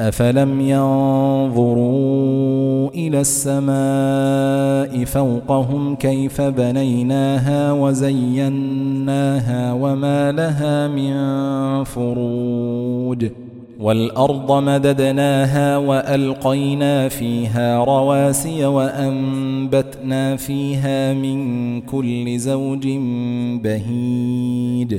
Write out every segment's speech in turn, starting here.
أفلم ينظروا إلى السماء فوقهم كيف بنيناها وزيناها وما لها من فروج والأرض مددناها وألقينا فيها رواسي وأنبتنا فيها من كل زوج بهيج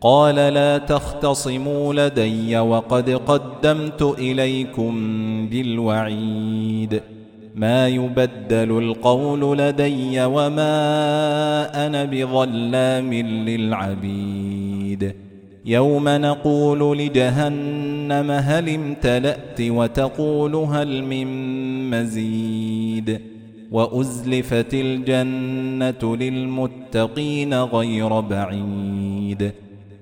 قال لا تختصموا لدي وقد قدمت إليكم بالوعيد. ما يبدل القول لدي وما أنا بظلام للعبيد. يوم نقول لجهنم هل امتلأت وتقول هل من مزيد. وأزلفت الجنة للمتقين غير بعيد.